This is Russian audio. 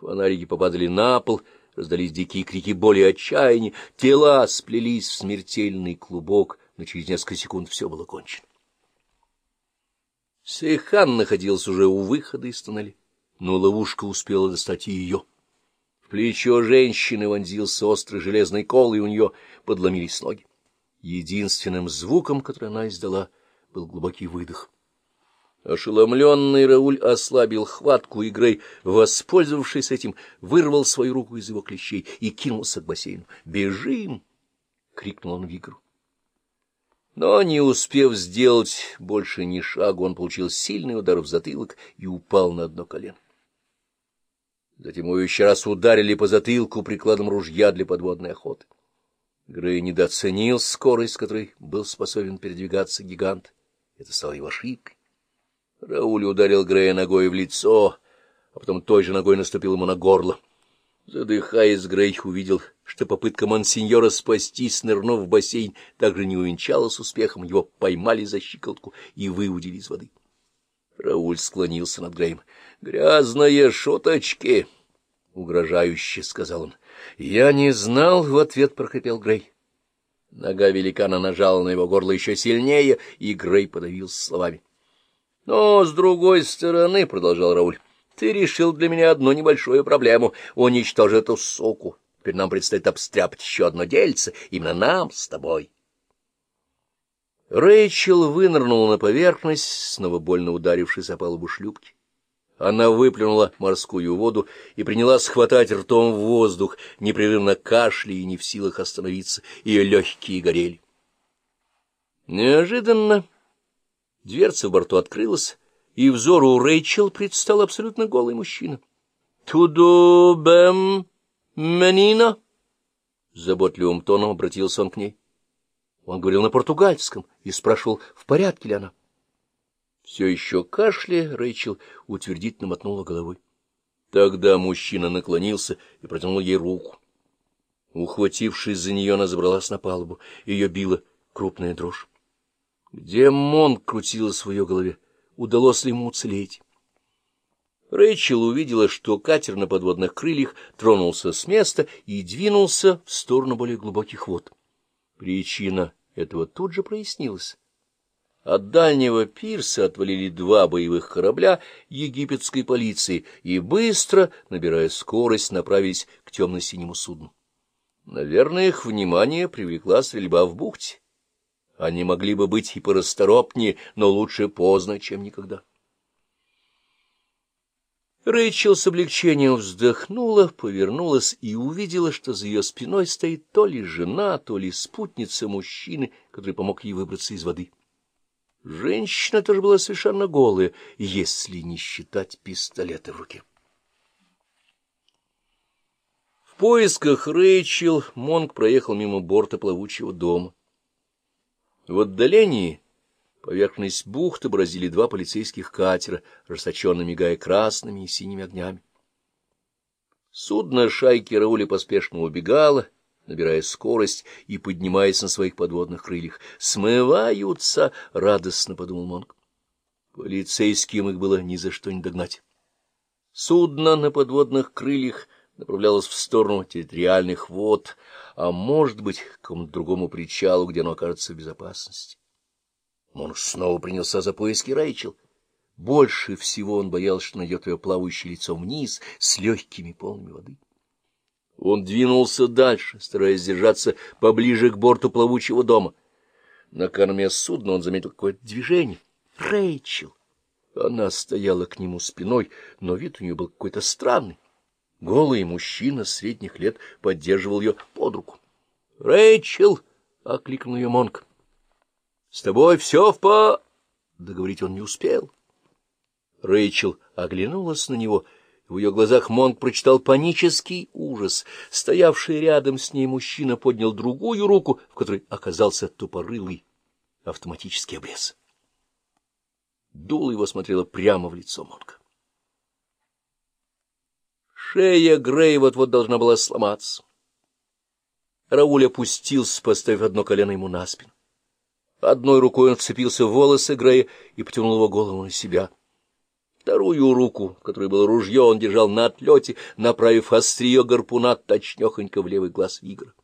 Фонарики попадали на пол, раздались дикие крики боли и отчаяния, тела сплелись в смертельный клубок, но через несколько секунд все было кончено. Сейхан находился уже у выхода из тоннеля, но ловушка успела достать и ее. В плечо женщины вонзился острый железный кол, и у нее подломились ноги. Единственным звуком, который она издала, был глубокий выдох. Ошеломленный Рауль ослабил хватку, и Грей, воспользовавшись этим, вырвал свою руку из его клещей и кинулся к бассейну. «Бежим!» — крикнул он Вигру. Но, не успев сделать больше ни шагу, он получил сильный удар в затылок и упал на одно колено. Затем его еще раз ударили по затылку прикладом ружья для подводной охоты. Грей недооценил скорость, с которой был способен передвигаться гигант. Это стало его ошибкой. Рауль ударил Грея ногой в лицо, а потом той же ногой наступил ему на горло. Задыхаясь, Грей увидел, что попытка мансиньора спастись, нырнув в бассейн, также не увенчалась успехом. Его поймали за щиколотку и выудили из воды. Рауль склонился над Греем. — Грязные шуточки! — угрожающе сказал он. — Я не знал, — в ответ прохрипел Грей. Нога великана нажала на его горло еще сильнее, и Грей подавился словами. — Но, с другой стороны, — продолжал Рауль, — ты решил для меня одну небольшую проблему — уничтожить эту суку. Теперь нам предстоит обстряпать еще одно дельце, именно нам с тобой. Рэйчел вынырнула на поверхность, снова больно ударившись о палубу шлюпки. Она выплюнула морскую воду и принялась схватать ртом воздух, непрерывно кашляя и не в силах остановиться. Ее легкие горели. Неожиданно дверца в борту открылась, и взору Рэйчел предстал абсолютно голый мужчина. «Тудо бэм менина?» Заботливым тоном обратился он к ней. Он говорил на португальском и спрашивал, в порядке ли она. Все еще кашляя, Рэйчел утвердительно мотнула головой. Тогда мужчина наклонился и протянул ей руку. Ухватившись за нее, она забралась на палубу. Ее била крупная дрожь. Где Монк крутилась в ее голове? Удалось ли ему уцелеть? Рэйчел увидела, что катер на подводных крыльях тронулся с места и двинулся в сторону более глубоких вод. Причина этого тут же прояснилась. От дальнего пирса отвалили два боевых корабля египетской полиции и быстро, набирая скорость, направились к темно-синему судну. Наверное, их внимание привлекла стрельба в бухте. Они могли бы быть и порасторопнее, но лучше поздно, чем никогда. Рэйчел с облегчением вздохнула, повернулась и увидела, что за ее спиной стоит то ли жена, то ли спутница мужчины, который помог ей выбраться из воды. Женщина тоже была совершенно голая, если не считать пистолета в руке. В поисках Рэйчел Монг проехал мимо борта плавучего дома. В отдалении поверхность бухты бразили два полицейских катера, расточенно мигая красными и синими огнями. Судно шайки Рауля поспешно убегало, набирая скорость и поднимаясь на своих подводных крыльях. «Смываются!» — радостно подумал Монг. Полицейским их было ни за что не догнать. Судно на подводных крыльях направлялось в сторону территориальных вод, а, может быть, к какому-то другому причалу, где оно окажется в безопасности. Монг снова принялся за поиски Рэйчел. Больше всего он боялся, что найдет ее плавающее лицом вниз с легкими полными воды. Он двинулся дальше, стараясь держаться поближе к борту плавучего дома. На корме судна он заметил какое-то движение. Рэйчел! Она стояла к нему спиной, но вид у нее был какой-то странный. Голый мужчина средних лет поддерживал ее под руку. — Рэйчел! — окликнул ее Монк. — С тобой все в по... Договорить он не успел. Рэйчел оглянулась на него — в ее глазах Монг прочитал панический ужас. Стоявший рядом с ней мужчина поднял другую руку, в которой оказался тупорылый автоматический обрез. Дуло его смотрело прямо в лицо Монга. Шея Грея вот-вот должна была сломаться. Рауль опустился, поставив одно колено ему на спину. Одной рукой он вцепился в волосы Грея и потянул его голову на себя — Вторую руку, в которой было ружье, он держал на отлете, направив острие гарпуна точнёхонько в левый глаз Вигра.